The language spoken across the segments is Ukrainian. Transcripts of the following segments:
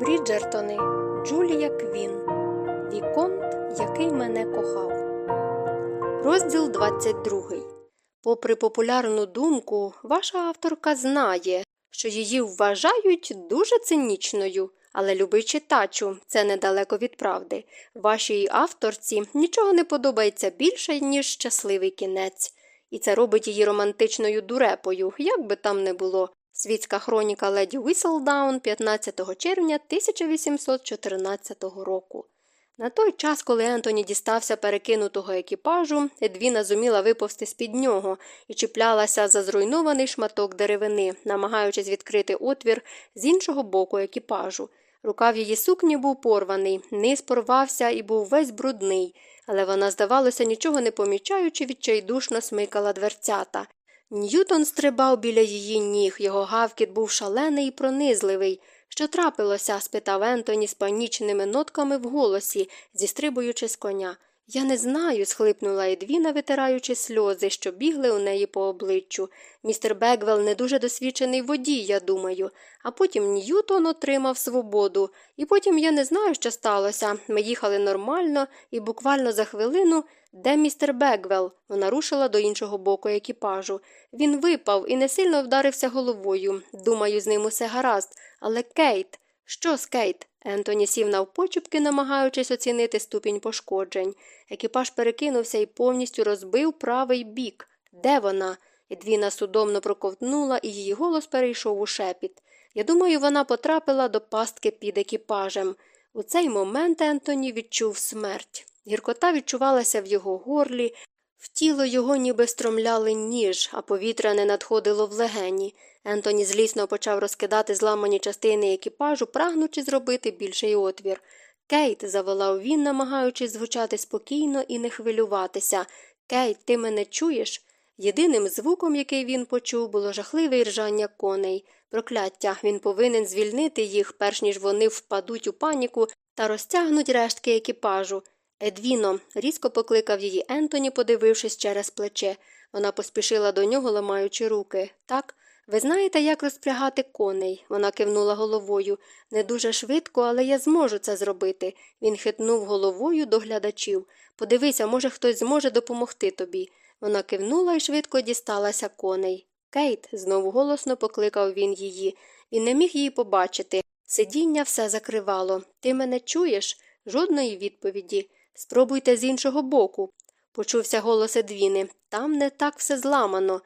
Бріджертони Джулія Квін Віконт, який мене кохав. Розділ 22. Попри популярну думку, ваша авторка знає, що її вважають дуже цинічною, але любий читачу, це недалеко від правди. Вашій авторці нічого не подобається більше, ніж щасливий кінець. І це робить її романтичною дурепою, як би там не було. Світська хроніка леді Віселдаун 15 червня 1814 року. На той час, коли Ентоні дістався перекинутого екіпажу, Едвіна зуміла виповзти з-під нього і чіплялася за зруйнований шматок деревини, намагаючись відкрити отвір з іншого боку екіпажу. Рукав її сукні був порваний, низ порвався і був весь брудний, але вона, здавалося, нічого не помічаючи, відчайдушно смикала дверцята. Ньютон стрибав біля її ніг, його гавкіт був шалений і пронизливий. Що трапилося? спитав Ентоні з панічними нотками в голосі, зістрибуючи з коня. Я не знаю, схлипнула Едвіна, витираючи сльози, що бігли у неї по обличчю. Містер Беквел не дуже досвідчений водій, я думаю. А потім Ньютон отримав свободу. І потім я не знаю, що сталося. Ми їхали нормально, і буквально за хвилину. Де містер Беквел? Вона рушила до іншого боку екіпажу. Він випав і не сильно вдарився головою. Думаю, з ним усе гаразд. Але Кейт. Що з Кейт? Ентоні сів навпочепки, намагаючись оцінити ступінь пошкоджень. Екіпаж перекинувся і повністю розбив правий бік. Де вона? Едвіна судомно проковтнула, і її голос перейшов у шепіт. Я думаю, вона потрапила до пастки під екіпажем. У цей момент Ентоні відчув смерть. Гіркота відчувалася в його горлі, в тіло його ніби стромляли ніж, а повітря не надходило в легені. Ентоні злісно почав розкидати зламані частини екіпажу, прагнучи зробити більший отвір. Кейт, заволав він, намагаючись звучати спокійно і не хвилюватися. Кейт, ти мене чуєш? Єдиним звуком, який він почув, було жахливе ржання коней. Прокляття, він повинен звільнити їх, перш ніж вони впадуть у паніку та розтягнуть рештки екіпажу. Едвіно, різко покликав її Ентоні, подивившись через плече. Вона поспішила до нього, ламаючи руки. Так, ви знаєте, як розпрягати коней? Вона кивнула головою. Не дуже швидко, але я зможу це зробити. Він хитнув головою до глядачів. Подивися, може, хтось зможе допомогти тобі. Вона кивнула і швидко дісталася коней. Кейт, знову голосно покликав він її. Він не міг її побачити. Сидіння все закривало. Ти мене чуєш? Жодної відповіді. Спробуйте з іншого боку. Почувся голос Едвіни. Там не так все зламано.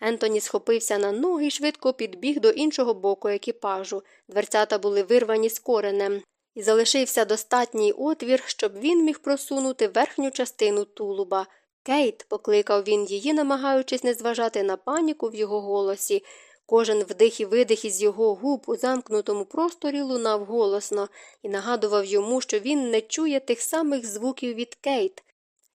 Ентоні схопився на ноги і швидко підбіг до іншого боку екіпажу. Дверцята були вирвані з коренем, і залишився достатній отвір, щоб він міг просунути верхню частину тулуба. Кейт, покликав він її, намагаючись не зважати на паніку в його голосі. Кожен вдих і видих із його губ у замкнутому просторі лунав голосно і нагадував йому, що він не чує тих самих звуків від Кейт.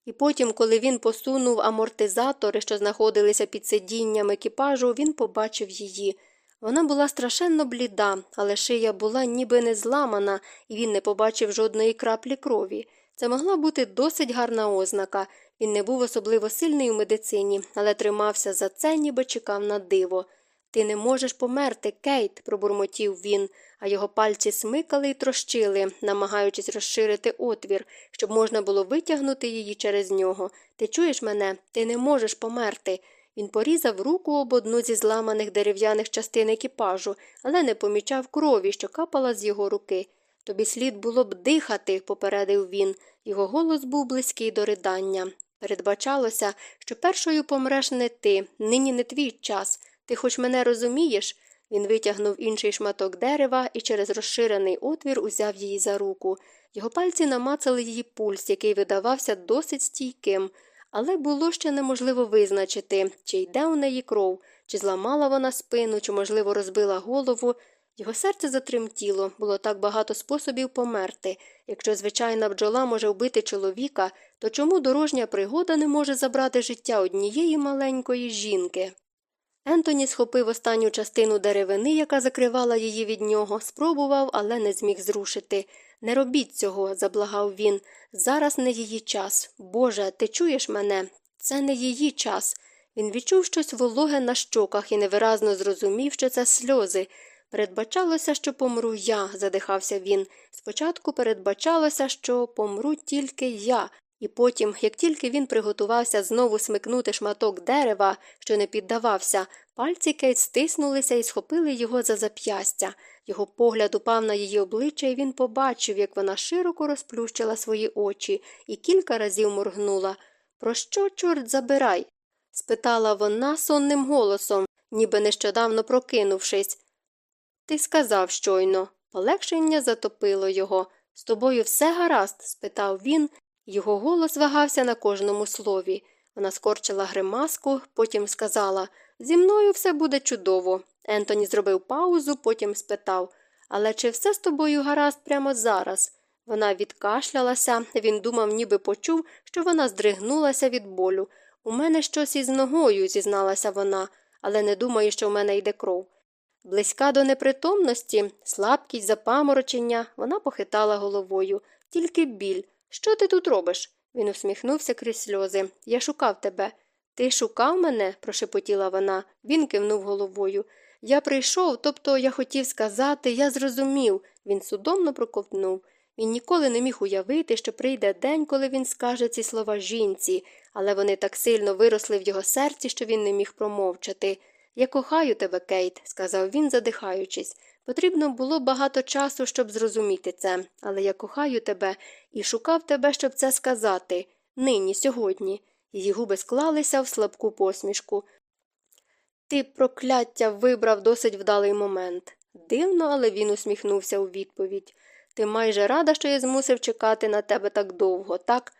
І потім, коли він посунув амортизатори, що знаходилися під сидінням екіпажу, він побачив її. Вона була страшенно бліда, але шия була ніби не зламана, і він не побачив жодної краплі крові. Це могла бути досить гарна ознака. Він не був особливо сильний у медицині, але тримався за це, ніби чекав на диво. Ти не можеш померти, Кейт, пробурмотів він, а його пальці смикали і трощили, намагаючись розширити отвір, щоб можна було витягнути її через нього. Ти чуєш мене? Ти не можеш померти. Він порізав руку об одну зі зламаних дерев'яних частин екіпажу, але не помічав крові, що капала з його руки. Тобі слід було б дихати, попередив він. Його голос був близький до ридання. Передбачалося, що першою помреш не ти, нині не твій час. Ти хоч мене розумієш? Він витягнув інший шматок дерева і через розширений отвір узяв її за руку. Його пальці намацали її пульс, який видавався досить стійким, але було ще неможливо визначити, чи йде у неї кров, чи зламала вона спину, чи, можливо, розбила голову. Його серце затремтіло, було так багато способів померти. Якщо звичайна бджола може вбити чоловіка, то чому дорожня пригода не може забрати життя однієї маленької жінки? Ентоні схопив останню частину деревини, яка закривала її від нього, спробував, але не зміг зрушити. Не робіть цього, заблагав він. Зараз не її час. Боже, ти чуєш мене? Це не її час. Він відчув щось вологе на щоках і невиразно зрозумів, що це сльози. Передбачалося, що помру я, задихався він. Спочатку передбачалося, що помру тільки я, і потім, як тільки він приготувався знову смикнути шматок дерева, що не піддавався, пальці Кейт стиснулися і схопили його за зап'ястя. Його погляд упав на її обличчя, і він побачив, як вона широко розплющила свої очі і кілька разів моргнула. Про що, чорт, забирай? спитала вона сонним голосом, ніби нещодавно прокинувшись. Ти сказав щойно. Полегшення затопило його. З тобою все гаразд? спитав він. Його голос вагався на кожному слові. Вона скорчила гримаску, потім сказала Зі мною все буде чудово. Ентоні зробив паузу, потім спитав Але чи все з тобою гаразд прямо зараз? Вона відкашлялася, він думав, ніби почув, що вона здригнулася від болю. У мене щось із ногою, зізналася вона, але не думаю, що в мене йде кров. Близька до непритомності, слабкість, запаморочення, вона похитала головою. Тільки біль. Що ти тут робиш? Він усміхнувся крізь сльози. Я шукав тебе. Ти шукав мене? прошепотіла вона. Він кивнув головою. Я прийшов, тобто я хотів сказати, я зрозумів. Він судомно проковтнув. Він ніколи не міг уявити, що прийде день, коли він скаже ці слова жінці, але вони так сильно виросли в його серці, що він не міг промовчати. Я кохаю тебе, Кейт, сказав він, задихаючись. Потрібно було багато часу, щоб зрозуміти це, але я кохаю тебе і шукав тебе, щоб це сказати. Нині, сьогодні. Її губи склалися в слабку посмішку. Ти, прокляття, вибрав досить вдалий момент. Дивно, але він усміхнувся у відповідь. Ти майже рада, що я змусив чекати на тебе так довго, так?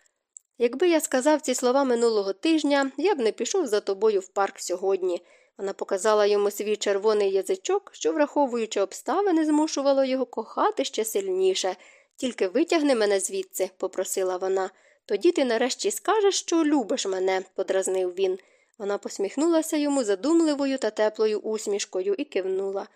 Якби я сказав ці слова минулого тижня, я б не пішов за тобою в парк сьогодні. Вона показала йому свій червоний язичок, що, враховуючи обставини, змушувало його кохати ще сильніше. Тільки витягни мене звідси, попросила вона. Тоді ти нарешті скажеш, що любиш мене, подразнив він. Вона посміхнулася йому задумливою та теплою усмішкою і кивнула.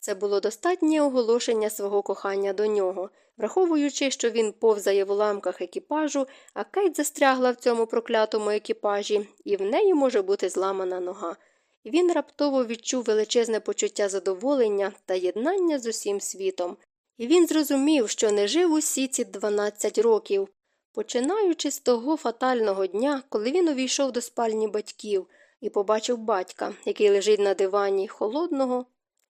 Це було достатнє оголошення свого кохання до нього, враховуючи, що він повзає в уламках екіпажу, а Кейт застрягла в цьому проклятому екіпажі, і в неї може бути зламана нога. Він раптово відчув величезне почуття задоволення та єднання з усім світом, і він зрозумів, що не жив усі ці 12 років, починаючи з того фатального дня, коли він увійшов до спальні батьків і побачив батька, який лежить на дивані холодного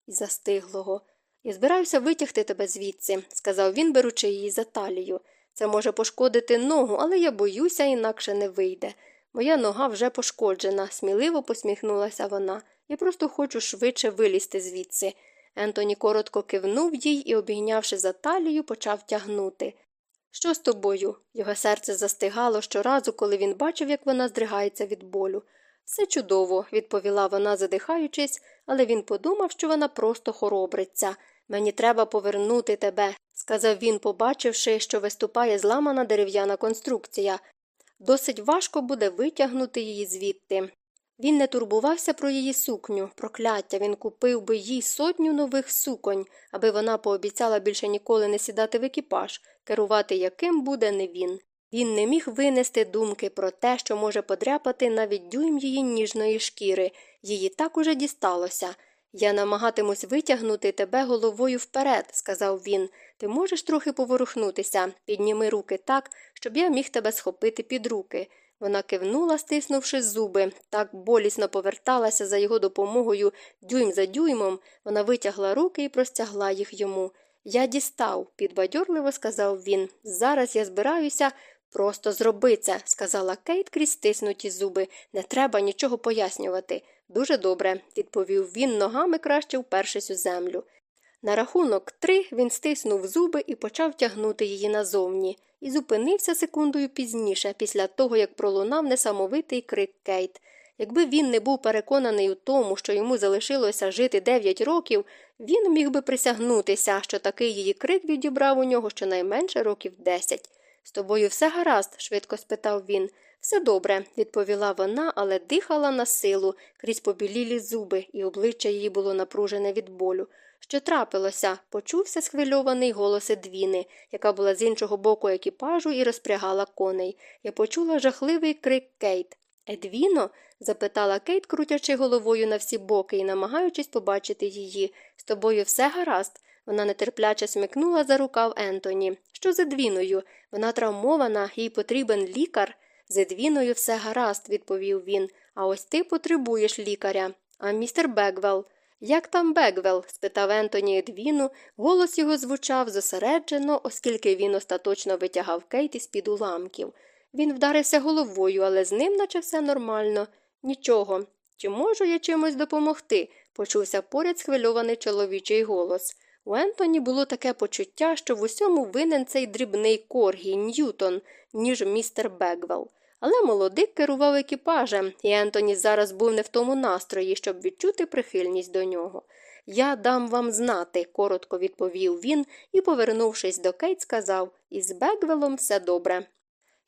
і застиглого. Я збираюся витягти тебе звідси, сказав він, беручи її за талію. Це може пошкодити ногу, але я боюся, інакше не вийде. Моя нога вже пошкоджена, сміливо посміхнулася вона. Я просто хочу швидше вилізти звідси. Ентоні коротко кивнув їй і, обійнявши за талію, почав тягнути. Що з тобою? Його серце застигало щоразу, коли він бачив, як вона здригається від болю. Все чудово, відповіла вона, задихаючись, але він подумав, що вона просто хоробриться. Мені треба повернути тебе, сказав він, побачивши, що виступає зламана дерев'яна конструкція. Досить важко буде витягнути її звідти. Він не турбувався про її сукню, прокляття, він купив би їй сотню нових суконь, аби вона пообіцяла більше ніколи не сідати в екіпаж, керувати яким буде не він. Він не міг винести думки про те, що може подряпати навіть дюйм її ніжної шкіри, її так уже дісталося. Я намагатимусь витягнути тебе головою вперед, сказав він. Ти можеш трохи поворухнутися, підніми руки так, щоб я міг тебе схопити під руки. Вона кивнула, стиснувши зуби, так болісно поверталася за його допомогою дюйм за дюймом, вона витягла руки і простягла їх йому. Я дістав, підбадьорливо сказав він. Зараз я збираюся. Просто зроби це, сказала Кейт крізь стиснуті зуби. Не треба нічого пояснювати. Дуже добре, відповів він, ногами краще впершись у землю. На рахунок три він стиснув зуби і почав тягнути її назовні, і зупинився секундою пізніше, після того, як пролунав несамовитий крик Кейт. Якби він не був переконаний у тому, що йому залишилося жити дев'ять років, він міг би присягнутися, що такий її крик відібрав у нього щонайменше років десять. З тобою все гаразд? швидко спитав він. Все добре, відповіла вона, але дихала на силу крізь побілілі зуби, і обличчя її було напружене від болю. Що трапилося? Почувся схвильований голос Едвіни, яка була з іншого боку екіпажу і розпрягала коней. Я почула жахливий крик Кейт. Едвіно? запитала Кейт, крутячи головою на всі боки і намагаючись побачити її. З тобою все гаразд. Вона нетерпляче смикнула за рукав Ентоні. Що з Едвіною? Вона травмована, їй потрібен лікар. З Едвіною все гаразд, відповів він. А ось ти потребуєш лікаря. А містер Беквелл? Як там Беквелл? спитав Ентоні Едвіну. Голос його звучав зосереджено, оскільки він остаточно витягав Кейт із під уламків. Він вдарився головою, але з ним, наче все нормально. Нічого. Чи можу я чимось допомогти? почувся поряд схвильований чоловічий голос. У Ентоні було таке почуття, що в усьому винен цей дрібний коргі Ньютон, ніж містер Беквелл. Але молодик керував екіпажем, і Ентоні зараз був не в тому настрої, щоб відчути прихильність до нього. Я дам вам знати, коротко відповів він і, повернувшись до Кейт, сказав із Беквелом все добре.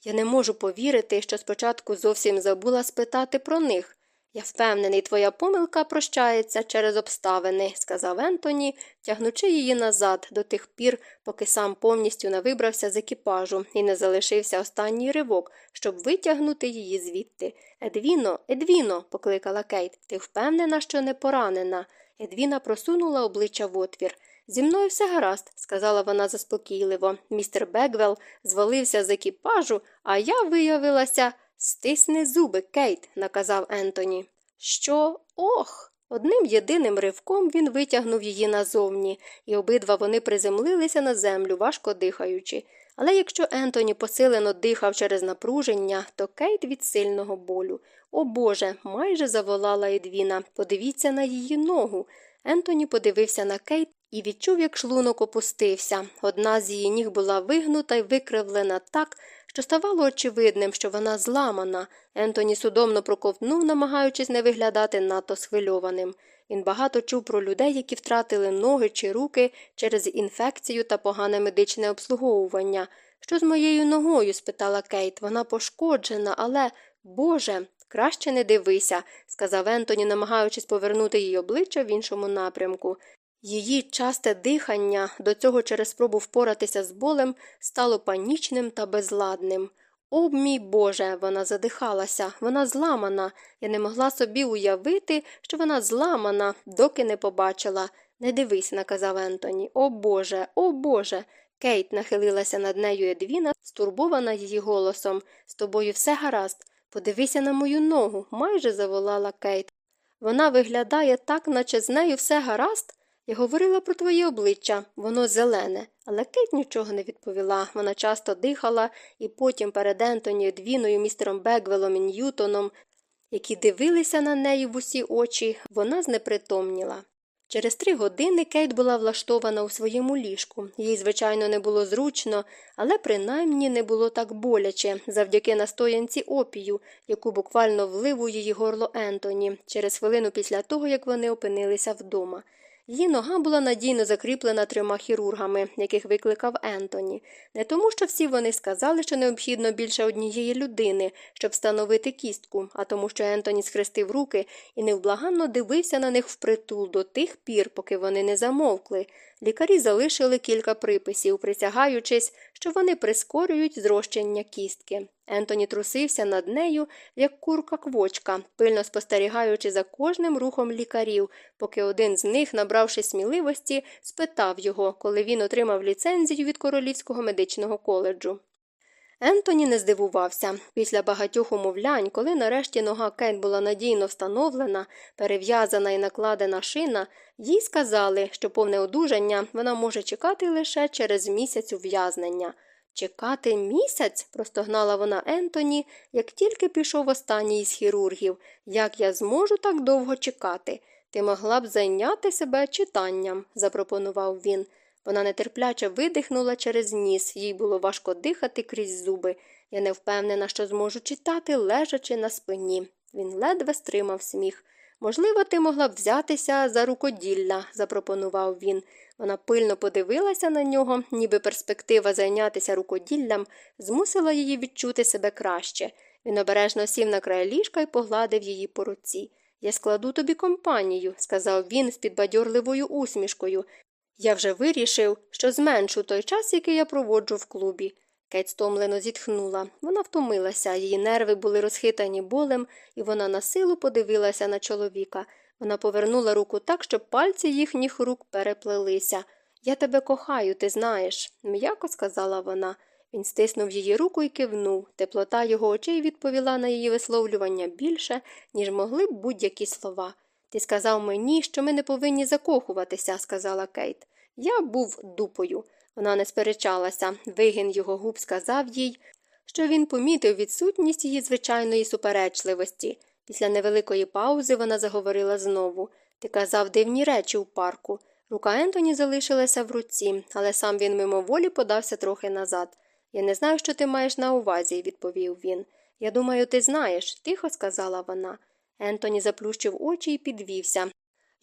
Я не можу повірити, що спочатку зовсім забула спитати про них. Я впевнений, твоя помилка прощається через обставини, сказав Ентоні, тягнучи її назад до тих пір, поки сам повністю не вибрався з екіпажу і не залишився останній ривок, щоб витягнути її звідти. Едвіно, Едвіно, покликала Кейт, ти впевнена, що не поранена. Едвіна просунула обличчя в отвір. Зі мною все гаразд, сказала вона заспокійливо. Містер Беквелл звалився з екіпажу, а я виявилася. Стисни зуби, Кейт, наказав Ентоні. Що? Ох. Одним єдиним ривком він витягнув її назовні, і обидва вони приземлилися на землю, важко дихаючи. Але якщо Ентоні посилено дихав через напруження, то Кейт від сильного болю. О Боже, майже заволала Едвіна. Подивіться на її ногу. Ентоні подивився на Кейт і відчув, як шлунок опустився. Одна з її ніг була вигнута й викривлена так, що ставало очевидним, що вона зламана. Ентоні судомно проковтнув, намагаючись не виглядати надто схвильованим. Він багато чув про людей, які втратили ноги чи руки через інфекцію та погане медичне обслуговування. Що з моєю ногою? спитала Кейт. Вона пошкоджена, але, Боже, краще не дивися, сказав Ентоні, намагаючись повернути її обличчя в іншому напрямку. Її часте дихання, до цього через спробу впоратися з болем, стало панічним та безладним. О, мій Боже, вона задихалася, вона зламана. Я не могла собі уявити, що вона зламана, доки не побачила. Не дивись, наказав Ентоні. О Боже, о Боже. Кейт нахилилася над нею Едвіна, стурбована її голосом. З тобою все гаразд. Подивися на мою ногу, майже заволала Кейт. Вона виглядає так, наче з нею все гаразд. Я говорила про твоє обличчя, воно зелене, але Кейт нічого не відповіла. Вона часто дихала, і потім перед Ентоні, Едвіною, містером Беквелом і Ньютоном, які дивилися на неї в усі очі, вона знепритомніла. Через три години Кейт була влаштована у своєму ліжку. Їй, звичайно, не було зручно, але принаймні не було так боляче завдяки настоянці опію, яку буквально влив у її горло Ентоні через хвилину після того, як вони опинилися вдома. Її нога була надійно закріплена трьома хірургами, яких викликав Ентоні, не тому, що всі вони сказали, що необхідно більше однієї людини, щоб встановити кістку, а тому, що Ентоні схрестив руки і невблаганно дивився на них впритул до тих пір, поки вони не замовкли. Лікарі залишили кілька приписів, присягаючись, що вони прискорюють зрощення кістки. Ентоні трусився над нею, як курка квочка, пильно спостерігаючи за кожним рухом лікарів, поки один з них, набравши сміливості, спитав його, коли він отримав ліцензію від Королівського медичного коледжу. Ентоні не здивувався. Після багатьох умовлянь, коли нарешті нога Кейт була надійно встановлена, перев'язана і накладена шина, їй сказали, що повне одужання вона може чекати лише через місяць ув'язнення. Чекати місяць? простогнала вона Ентоні, як тільки пішов останній із хірургів. Як я зможу так довго чекати? Ти могла б зайняти себе читанням, запропонував він. Вона нетерпляче видихнула через ніс, їй було важко дихати крізь зуби. Я не впевнена, що зможу читати, лежачи на спині. Він ледве стримав сміх. Можливо, ти могла б взятися за рукоділля, запропонував він. Вона пильно подивилася на нього, ніби перспектива зайнятися рукоділлям змусила її відчути себе краще. Він обережно сів на край ліжка і погладив її по руці. Я складу тобі компанію, сказав він з підбадьорливою усмішкою. Я вже вирішив, що зменшу той час, який я проводжу в клубі. Кейт стомлено зітхнула. Вона втомилася, її нерви були розхитані болем, і вона на силу подивилася на чоловіка. Вона повернула руку так, щоб пальці їхніх рук переплелися. Я тебе кохаю, ти знаєш, м'яко сказала вона. Він стиснув її руку і кивнув. Теплота його очей відповіла на її висловлювання більше, ніж могли б будь-які слова. Ти сказав мені, що ми не повинні закохуватися, сказала Кейт. Я був дупою. Вона не сперечалася. Вигін його губ сказав їй, що він помітив відсутність її звичайної суперечливості. Після невеликої паузи вона заговорила знову Ти казав дивні речі у парку. Рука Ентоні залишилася в руці, але сам він мимоволі подався трохи назад. Я не знаю, що ти маєш на увазі, відповів він. Я думаю, ти знаєш, тихо сказала вона. Ентоні заплющив очі і підвівся.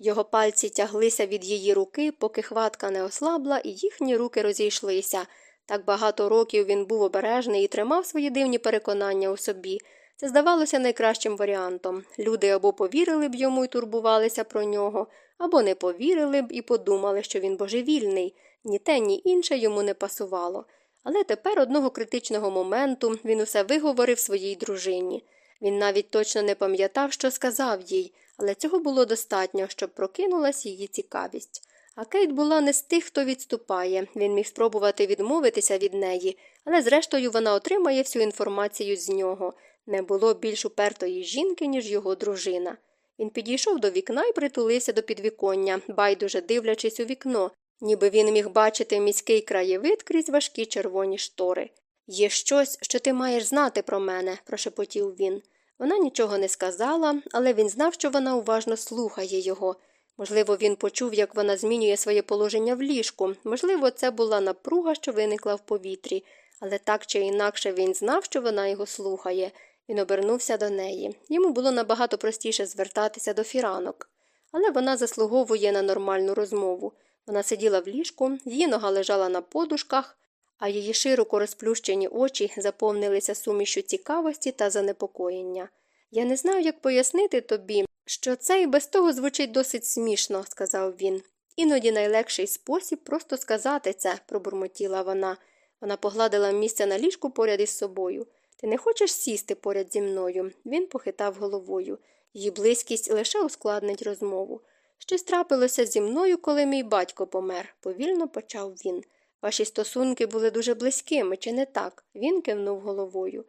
Його пальці тяглися від її руки, поки хватка не ослабла, і їхні руки розійшлися. Так багато років він був обережний і тримав свої дивні переконання у собі. Це здавалося найкращим варіантом. Люди або повірили б йому і турбувалися про нього, або не повірили б і подумали, що він божевільний, ні те, ні інше йому не пасувало. Але тепер одного критичного моменту він усе виговорив своїй дружині. Він навіть точно не пам'ятав, що сказав їй, але цього було достатньо, щоб прокинулась її цікавість. А Кейт була не з тих, хто відступає. Він міг спробувати відмовитися від неї, але зрештою вона отримає всю інформацію з нього. Не було більш упертої жінки, ніж його дружина. Він підійшов до вікна і притулився до підвіконня, байдуже дивлячись у вікно, ніби він міг бачити міський краєвид крізь важкі червоні штори. Є щось, що ти маєш знати про мене, прошепотів він. Вона нічого не сказала, але він знав, що вона уважно слухає його. Можливо, він почув, як вона змінює своє положення в ліжку, можливо, це була напруга, що виникла в повітрі, але так чи інакше він знав, що вона його слухає. Він обернувся до неї. Йому було набагато простіше звертатися до фіранок. Але вона заслуговує на нормальну розмову. Вона сиділа в ліжку, її нога лежала на подушках, а її широко розплющені очі заповнилися сумішю цікавості та занепокоєння. Я не знаю, як пояснити тобі, що це і без того звучить досить смішно, сказав він. Іноді найлегший спосіб просто сказати це, пробурмотіла вона. Вона погладила місце на ліжку поряд із собою. Ти не хочеш сісти поряд зі мною? Він похитав головою. Її близькість лише ускладнить розмову. Щось трапилося зі мною, коли мій батько помер, повільно почав він. Ваші стосунки були дуже близькими, чи не так? Він кивнув головою.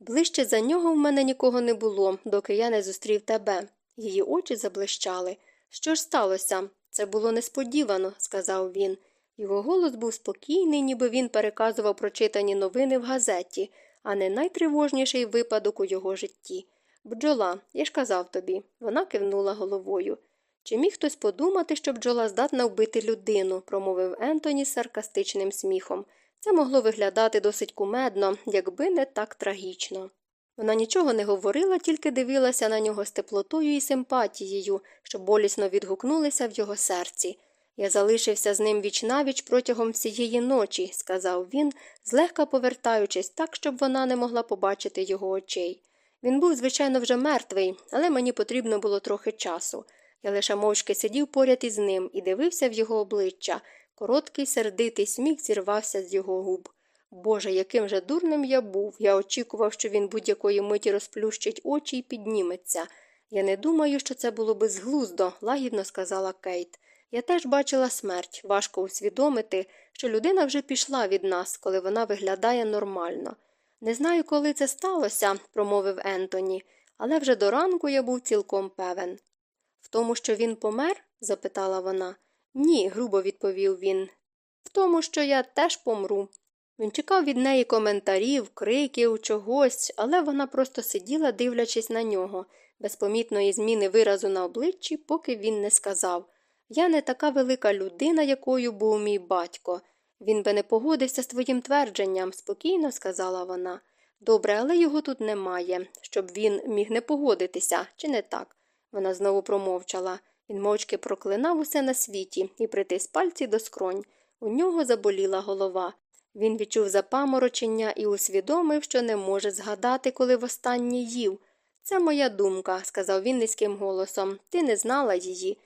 Ближче за нього в мене нікого не було, доки я не зустрів тебе. Її очі заблищали. Що ж сталося? Це було несподівано, сказав він. Його голос був спокійний, ніби він переказував прочитані новини в газеті, а не найтривожніший випадок у його житті. Бджола, я ж казав тобі. Вона кивнула головою. Чи міг хтось подумати, що бджола здатна вбити людину, промовив Ентоні з саркастичним сміхом. Це могло виглядати досить кумедно, якби не так трагічно. Вона нічого не говорила, тільки дивилася на нього з теплотою і симпатією, що болісно відгукнулися в його серці. Я залишився з ним віч навіч протягом всієї ночі, сказав він, злегка повертаючись так, щоб вона не могла побачити його очей. Він був, звичайно, вже мертвий, але мені потрібно було трохи часу. Я лише мовчки сидів поряд із ним і дивився в його обличчя. Короткий сердитий сміх зірвався з його губ. Боже, яким же дурним я був. Я очікував, що він будь-якої миті розплющить очі і підніметься. Я не думаю, що це було безглуздо, лагідно сказала Кейт. Я теж бачила смерть, важко усвідомити, що людина вже пішла від нас, коли вона виглядає нормально. Не знаю, коли це сталося, промовив Ентоні, але вже до ранку я був цілком певен. В тому, що він помер? запитала вона. Ні, грубо відповів він. В тому, що я теж помру. Він чекав від неї коментарів, криків, чогось, але вона просто сиділа, дивлячись на нього, без помітної зміни виразу на обличчі, поки він не сказав Я не така велика людина, якою був мій батько. Він би не погодився з твоїм твердженням, спокійно сказала вона. Добре, але його тут немає, щоб він міг не погодитися, чи не так? Вона знову промовчала. Він мовчки проклинав усе на світі і притис пальці до скронь. У нього заболіла голова. Він відчув запаморочення і усвідомив, що не може згадати, коли востаннє їв. Це моя думка, сказав він низьким голосом. Ти не знала її.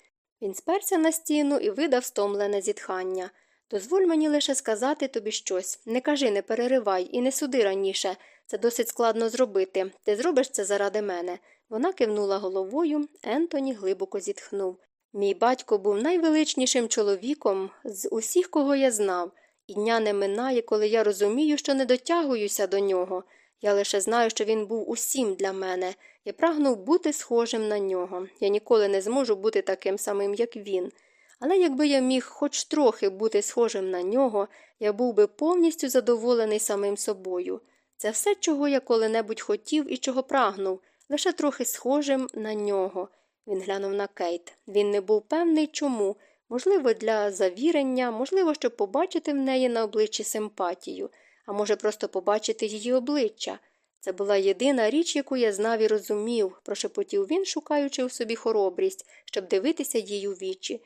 Він сперся на стіну і видав стомлене зітхання. Дозволь мені лише сказати тобі щось. Не кажи, не переривай і не суди раніше. Це досить складно зробити. Ти зробиш це заради мене. Вона кивнула головою, Ентоні глибоко зітхнув. Мій батько був найвеличнішим чоловіком з усіх, кого я знав, і дня не минає, коли я розумію, що не дотягуюся до нього. Я лише знаю, що він був усім для мене. Я прагнув бути схожим на нього. Я ніколи не зможу бути таким самим, як він. Але якби я міг хоч трохи бути схожим на нього, я був би повністю задоволений самим собою. Це все, чого я коли-небудь хотів і чого прагнув, лише трохи схожим на нього. Він глянув на Кейт. Він не був певний чому, можливо, для завірення, можливо, щоб побачити в неї на обличчі симпатію, а може, просто побачити її обличчя. Це була єдина річ, яку я знав і розумів, прошепотів він, шукаючи у собі хоробрість, щоб дивитися їй у вічі.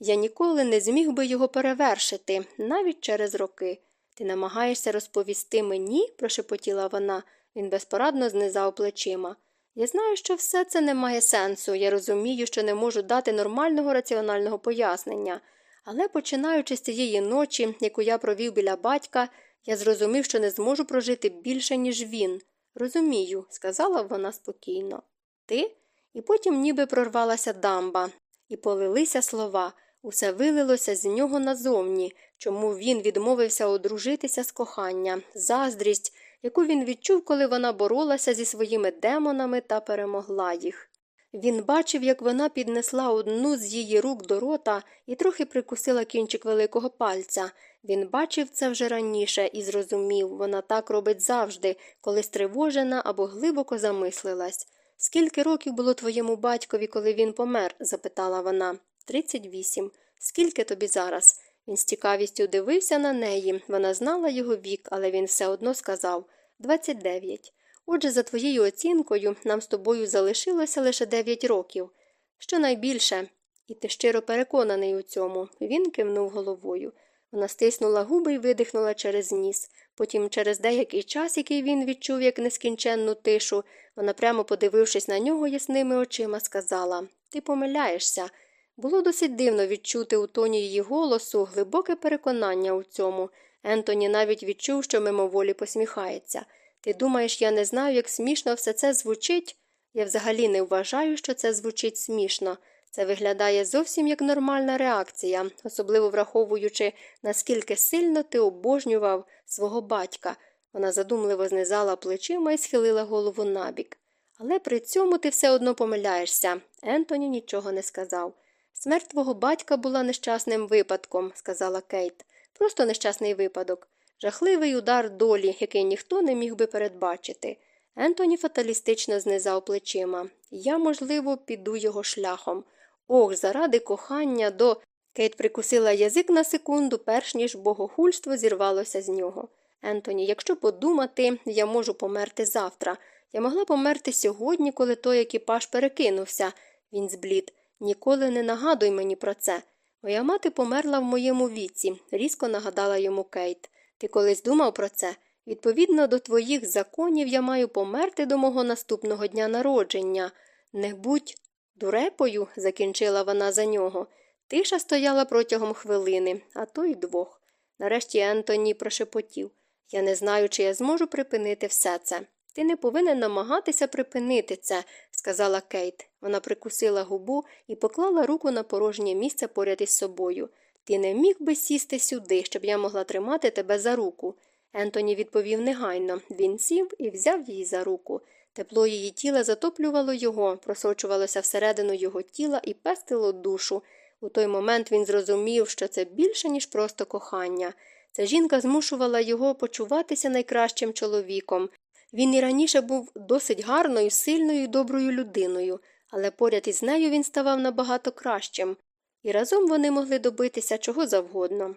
Я ніколи не зміг би його перевершити, навіть через роки. Ти намагаєшся розповісти мені, прошепотіла вона. Він безпорадно знизав плечима. Я знаю, що все це не має сенсу, я розумію, що не можу дати нормального раціонального пояснення, але починаючи з цієї ночі, яку я провів біля батька, я зрозумів, що не зможу прожити більше, ніж він. Розумію, сказала вона спокійно. Ти? І потім ніби прорвалася дамба, і полилися слова. Усе вилилося з нього назовні, чому він відмовився одружитися з кохання, заздрість, яку він відчув, коли вона боролася зі своїми демонами та перемогла їх. Він бачив, як вона піднесла одну з її рук до рота і трохи прикусила кінчик великого пальця. Він бачив це вже раніше і зрозумів вона так робить завжди, коли стривожена або глибоко замислилась. Скільки років було твоєму батькові, коли він помер? запитала вона. Тридцять вісім. Скільки тобі зараз? Він з цікавістю дивився на неї. Вона знала його вік, але він все одно сказав двадцять дев'ять. Отже, за твоєю оцінкою, нам з тобою залишилося лише дев'ять років. Щонайбільше. І ти щиро переконаний у цьому. Він кивнув головою. Вона стиснула губи і видихнула через ніс. Потім, через деякий час, який він відчув як нескінченну тишу, вона, прямо подивившись на нього ясними очима, сказала Ти помиляєшся. Було досить дивно відчути у тоні її голосу глибоке переконання у цьому. Ентоні навіть відчув, що мимоволі посміхається. Ти думаєш, я не знаю, як смішно все це звучить? Я взагалі не вважаю, що це звучить смішно. Це виглядає зовсім як нормальна реакція, особливо враховуючи, наскільки сильно ти обожнював свого батька. Вона задумливо знизала плечима і схилила голову набік. Але при цьому ти все одно помиляєшся. Ентоні нічого не сказав. Смерть твого батька була нещасним випадком, сказала Кейт. Просто нещасний випадок. Жахливий удар долі, який ніхто не міг би передбачити. Ентоні фаталістично знизав плечима. Я, можливо, піду його шляхом. Ох, заради кохання до. Кейт прикусила язик на секунду, перш ніж богохульство зірвалося з нього. Ентоні, якщо подумати, я можу померти завтра. Я могла померти сьогодні, коли той екіпаж перекинувся. Він зблід. Ніколи не нагадуй мені про це. Моя мати померла в моєму віці, різко нагадала йому Кейт. Ти колись думав про це? Відповідно до твоїх законів я маю померти до мого наступного дня народження. Не будь дурепою, закінчила вона за нього. Тиша стояла протягом хвилини, а то й двох. Нарешті Ентоні прошепотів Я не знаю, чи я зможу припинити все це. Ти не повинен намагатися припинити це, сказала Кейт. Вона прикусила губу і поклала руку на порожнє місце поряд із собою. Ти не міг би сісти сюди, щоб я могла тримати тебе за руку. Ентоні відповів негайно. Він сів і взяв її за руку. Тепло її тіла затоплювало його, просочувалося всередину його тіла і пестило душу. У той момент він зрозумів, що це більше, ніж просто кохання. Ця жінка змушувала його почуватися найкращим чоловіком. Він і раніше був досить гарною, сильною і доброю людиною, але поряд із нею він ставав набагато кращим, і разом вони могли добитися чого завгодно.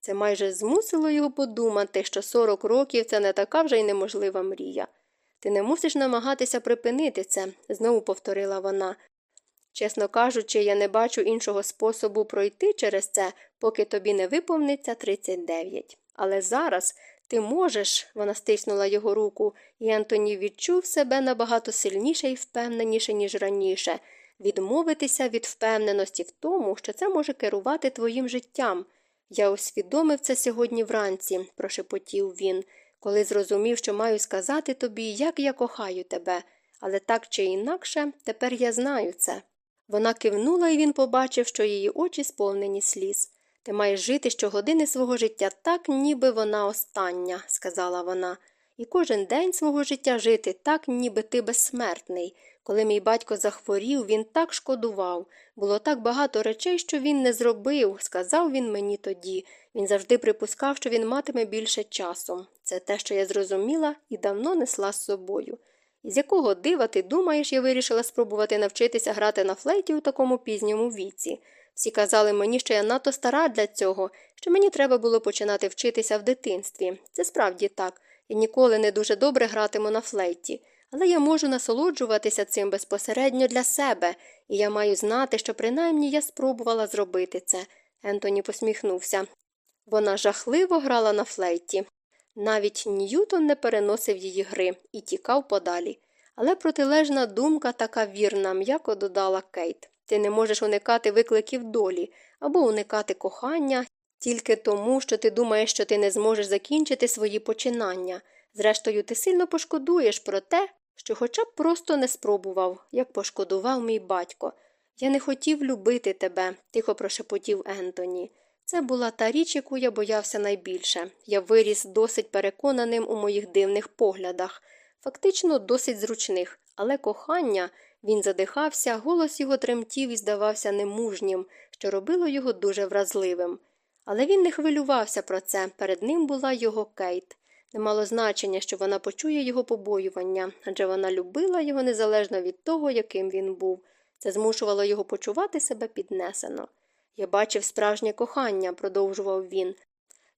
Це майже змусило його подумати, що 40 років це не така вже й неможлива мрія. Ти не мусиш намагатися припинити це, знову повторила вона. Чесно кажучи, я не бачу іншого способу пройти через це, поки тобі не виповниться 39. Але зараз ти можеш, вона стиснула його руку, і Антоні відчув себе набагато сильніше і впевненіше, ніж раніше, відмовитися від впевненості в тому, що це може керувати твоїм життям. Я усвідомив це сьогодні вранці, прошепотів він, коли зрозумів, що маю сказати тобі, як я кохаю тебе, але так чи інакше, тепер я знаю це. Вона кивнула, і він побачив, що її очі сповнені сліз. Ти маєш жити щогодини свого життя так, ніби вона остання, сказала вона, і кожен день свого життя жити так, ніби ти безсмертний. Коли мій батько захворів, він так шкодував. Було так багато речей, що він не зробив, сказав він мені тоді. Він завжди припускав, що він матиме більше часу. Це те, що я зрозуміла і давно несла з собою. Із якого дива ти думаєш, я вирішила спробувати навчитися грати на флейті у такому пізньому віці. Всі казали мені, що я надто стара для цього, що мені треба було починати вчитися в дитинстві. Це справді так. Я ніколи не дуже добре гратиму на флейті, але я можу насолоджуватися цим безпосередньо для себе, і я маю знати, що принаймні я спробувала зробити це. Ентоні посміхнувся. Вона жахливо грала на флейті. Навіть Ньютон не переносив її гри і тікав подалі. Але протилежна думка така вірна, м'яко додала Кейт. Ти не можеш уникати викликів долі або уникати кохання тільки тому, що ти думаєш, що ти не зможеш закінчити свої починання. Зрештою, ти сильно пошкодуєш про те, що хоча б просто не спробував, як пошкодував мій батько. Я не хотів любити тебе, тихо прошепотів Ентоні. Це була та річ, яку я боявся найбільше. Я виріс досить переконаним у моїх дивних поглядах, фактично досить зручних, але кохання він задихався, голос його тремтів і здавався немужнім, що робило його дуже вразливим. Але він не хвилювався про це, перед ним була його Кейт. Не мало значення, що вона почує його побоювання, адже вона любила його незалежно від того, яким він був. Це змушувало його почувати себе піднесено. Я бачив справжнє кохання, продовжував він.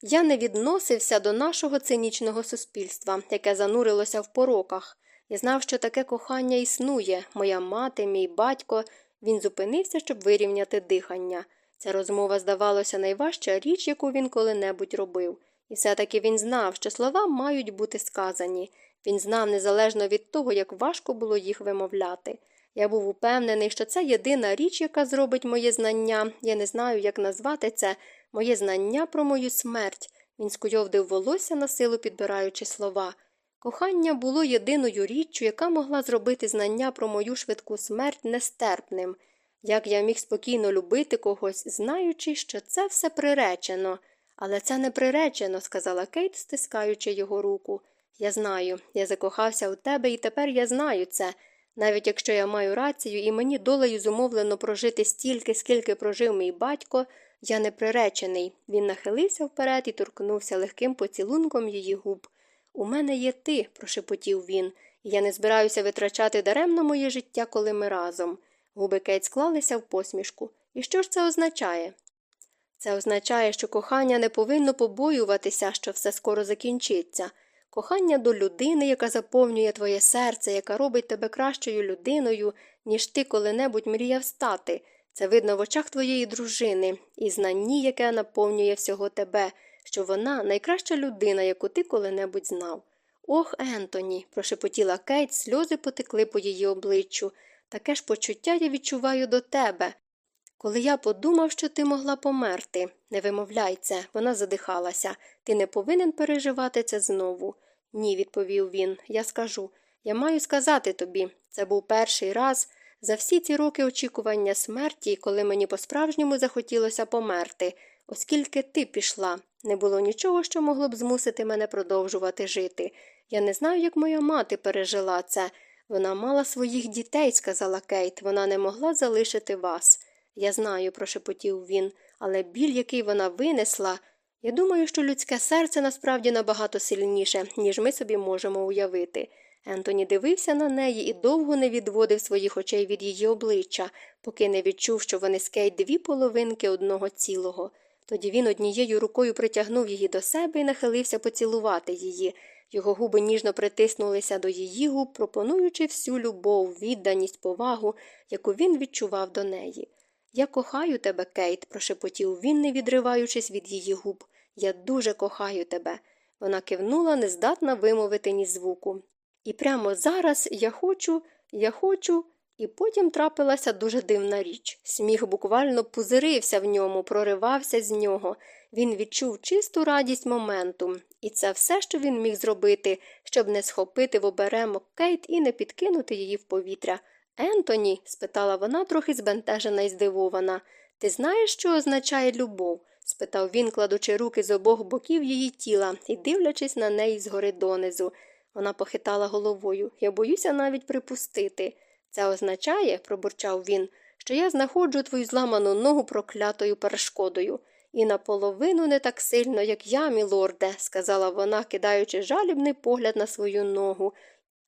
Я не відносився до нашого цинічного суспільства, яке занурилося в пороках. Я знав, що таке кохання існує, моя мати, мій батько. Він зупинився, щоб вирівняти дихання. Ця розмова здавалося найважча річ, яку він коли-небудь робив. І все таки він знав, що слова мають бути сказані. Він знав незалежно від того, як важко було їх вимовляти. Я був упевнений, що це єдина річ, яка зробить моє знання, я не знаю, як назвати це, моє знання про мою смерть. Він скуйовдив волосся на силу, підбираючи слова. Кохання було єдиною річчю, яка могла зробити знання про мою швидку смерть нестерпним. Як я міг спокійно любити когось, знаючи, що це все приречено. Але це не приречено, сказала Кейт, стискаючи його руку. Я знаю, я закохався у тебе, і тепер я знаю це. Навіть якщо я маю рацію і мені долею зумовлено прожити стільки, скільки прожив мій батько, я не приречений. Він нахилився вперед і торкнувся легким поцілунком її губ. У мене є ти, прошепотів він, і я не збираюся витрачати даремно моє життя, коли ми разом. Губи Кейт склалися в посмішку. І що ж це означає? Це означає, що кохання не повинно побоюватися, що все скоро закінчиться. Кохання до людини, яка заповнює твоє серце, яка робить тебе кращою людиною, ніж ти коли-небудь мріяв стати. Це видно в очах твоєї дружини і знанні, яке наповнює всього тебе, що вона найкраща людина, яку ти коли-небудь знав. Ох, Ентоні, прошепотіла Кейт, сльози потекли по її обличчю. Таке ж почуття я відчуваю до тебе. Коли я подумав, що ти могла померти, не вимовляй це, вона задихалася. Ти не повинен переживати це знову. Ні, відповів він, я скажу. Я маю сказати тобі це був перший раз за всі ці роки очікування смерті, коли мені по справжньому захотілося померти, оскільки ти пішла. Не було нічого, що могло б змусити мене продовжувати жити. Я не знаю, як моя мати пережила це. Вона мала своїх дітей, сказала Кейт, вона не могла залишити вас. Я знаю, прошепотів він, але біль, який вона винесла. Я думаю, що людське серце насправді набагато сильніше, ніж ми собі можемо уявити. Ентоні дивився на неї і довго не відводив своїх очей від її обличчя, поки не відчув, що вони з Кейт дві половинки одного цілого. Тоді він однією рукою притягнув її до себе і нахилився поцілувати її. Його губи ніжно притиснулися до її губ, пропонуючи всю любов, відданість, повагу, яку він відчував до неї. Я кохаю тебе, Кейт, прошепотів він, не відриваючись від її губ. Я дуже кохаю тебе. Вона кивнула, нездатна вимовити ні звуку. І прямо зараз я хочу, я хочу. І потім трапилася дуже дивна річ. Сміх буквально пузирився в ньому, проривався з нього. Він відчув чисту радість моменту, і це все, що він міг зробити, щоб не схопити в оберемок Кейт і не підкинути її в повітря. Ентоні, спитала вона, трохи збентежена і здивована, ти знаєш, що означає любов? спитав він, кладучи руки з обох боків її тіла і дивлячись на неї згори донизу. Вона похитала головою. Я боюся навіть припустити. Це означає, пробурчав він, що я знаходжу твою зламану ногу проклятою перешкодою. І наполовину не так сильно, як я, мілорде, сказала вона, кидаючи жалібний погляд на свою ногу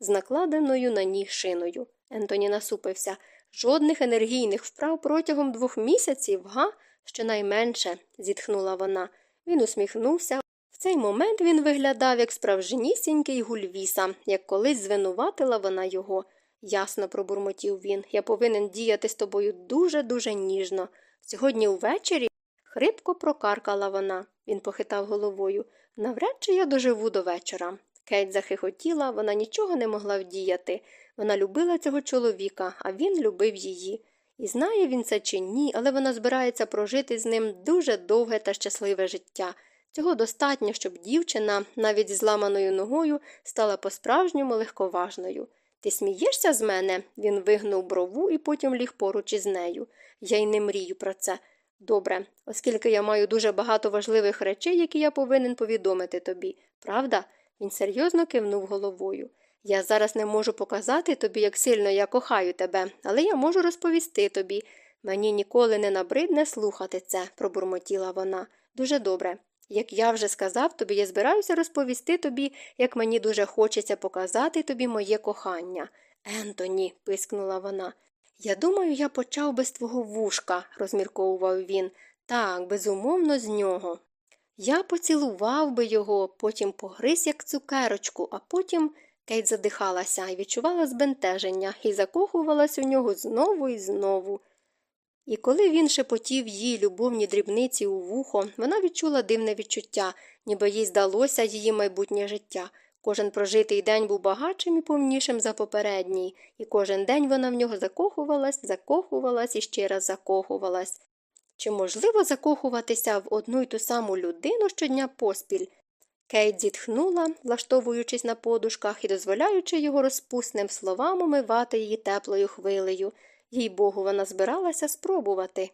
з накладеною на ній шиною. Ентоні насупився. Жодних енергійних вправ протягом двох місяців, га? Щонайменше, зітхнула вона. Він усміхнувся. В цей момент він виглядав як справжнісінький гульвіса, як колись звинуватила вона його. Ясно, пробурмотів він, я повинен діяти з тобою дуже-дуже ніжно. Сьогодні увечері хрипко прокаркала вона. Він похитав головою. Навряд чи я доживу до вечора. Кейт захихотіла, вона нічого не могла вдіяти. Вона любила цього чоловіка, а він любив її. І знає він це чи ні, але вона збирається прожити з ним дуже довге та щасливе життя. Цього достатньо, щоб дівчина, навіть зламаною ногою, стала по-справжньому легковажною. Ти смієшся з мене? Він вигнув брову і потім ліг поруч із нею. Я й не мрію про це. Добре, оскільки я маю дуже багато важливих речей, які я повинен повідомити тобі, правда? Він серйозно кивнув головою. Я зараз не можу показати тобі, як сильно я кохаю тебе, але я можу розповісти тобі. Мені ніколи не набридне слухати це, пробурмотіла вона. Дуже добре. Як я вже сказав тобі, я збираюся розповісти тобі, як мені дуже хочеться показати тобі моє кохання. Ентоні, пискнула вона. Я думаю, я почав би з твого вушка, розмірковував він. Так, безумовно, з нього. Я поцілував би його, потім погриз, як цукерочку, а потім. Кейт задихалася і відчувала збентеження і закохувалась у нього знову і знову. І коли він шепотів їй любовні дрібниці у вухо, вона відчула дивне відчуття, ніби їй здалося її майбутнє життя. Кожен прожитий день був багатшим і повнішим за попередній, і кожен день вона в нього закохувалась, закохувалась і ще раз закохувалась. Чи можливо закохуватися в одну й ту саму людину щодня поспіль? Кейт зітхнула, влаштовуючись на подушках і дозволяючи його розпусним словам омивати її теплою хвилею. Їй богу, вона збиралася спробувати.